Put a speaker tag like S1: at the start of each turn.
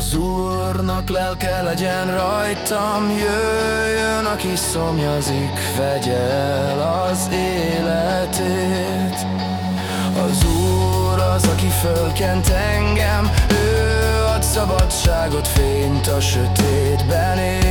S1: Az Úrnak lelke legyen rajtam, jöjjön, aki szomjazik, vegye el az életét. Az Úr az, aki fölkent engem, ő ad szabadságot, fényt a sötétben él.